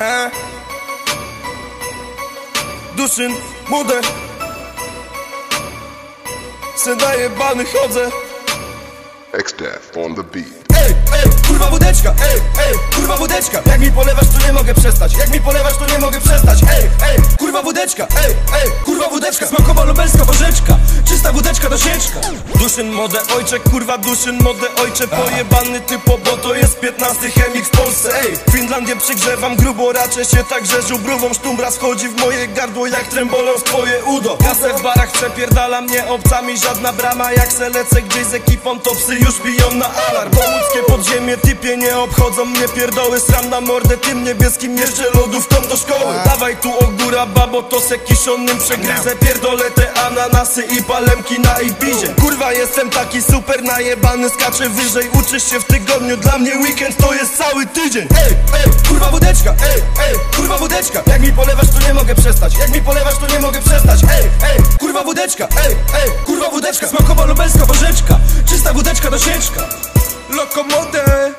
e? Duszyn, młode. Se daje bany chodzę X-Death on the beat. Ej, ej, kurwa wódeczka, ej, ej, kurwa wódeczka. Jak mi polewasz, to nie mogę przestać. Jak mi polewasz, to nie mogę przestać. Ej, ej, kurwa wódeczka, ej, ej, kurwa wódeczka. Smakowa lubelska wożeczka Czysta wódeczka do sieczka. Duszyn modę ojcze, kurwa duszyn modę ojcze. Pojebany typo, bo to jest 15 chemik w Polsce Ej, Finlandię przygrzewam grubo Raczę się tak, że żubrową sztumbra schodzi w moje gardło Jak trembolą w twoje udo. Kasę w barach przepierdala mnie obcami Żadna brama, jak se lecę gdzieś z ekipą To psy już biją na alarm. Pomódzkie podziemie, typie nie obchodzą mnie pierdoły. Sram na mordę tym niebieskim jeszcze lodówką do szkoły. Dawaj tu ogóra babo, to se kiszonym przegryzę. Pierdolę te ananasy i palemki na Ibizie Kurwa jestem taki super najebany, skaczę wyżej Uczysz się w tygodniu, dla mnie weekend to jest cały tydzień. Ej, ej, kurwa wódeczka, ej, ej, kurwa wódeczka. Jak mi polewasz to nie mogę przestać, jak mi polewasz to nie mogę przestać. Ej, ej, kurwa wódeczka, ej, ej, kurwa wódeczka. Smakowa lubelska wożeczka, czysta wódeczka do sieczka. Lokomodę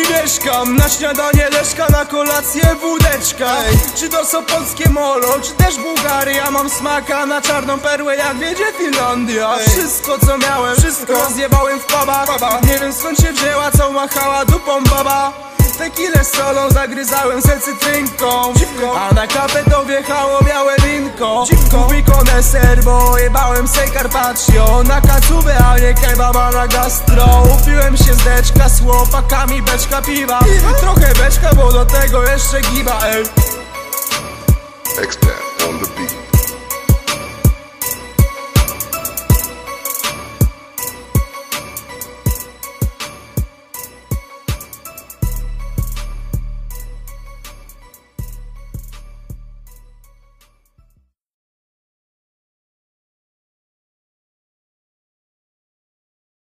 mieszkam Na śniadanie leszka, na kolację wódeczka Ej. Czy to Sopockie molo, czy też Bułgaria Mam smaka na czarną perłę jak wiedzie Finlandia Ej. Wszystko co miałem, Wszystko. rozjebałem w pubach Baba. Nie wiem skąd się wzięła, co machała dupą baba Tequilę z solą zagryzałem se cytrynką. A na klapę to wjechało białe winko Dziwko. Mój koneser, bo jebałem se Carpaccio Na kacubę, a nie kebaba na gastro Upiłem się z deczka z chłopakami, beczka piwa Trochę beczka, bo do tego jeszcze giba, ej X-Death on the beat.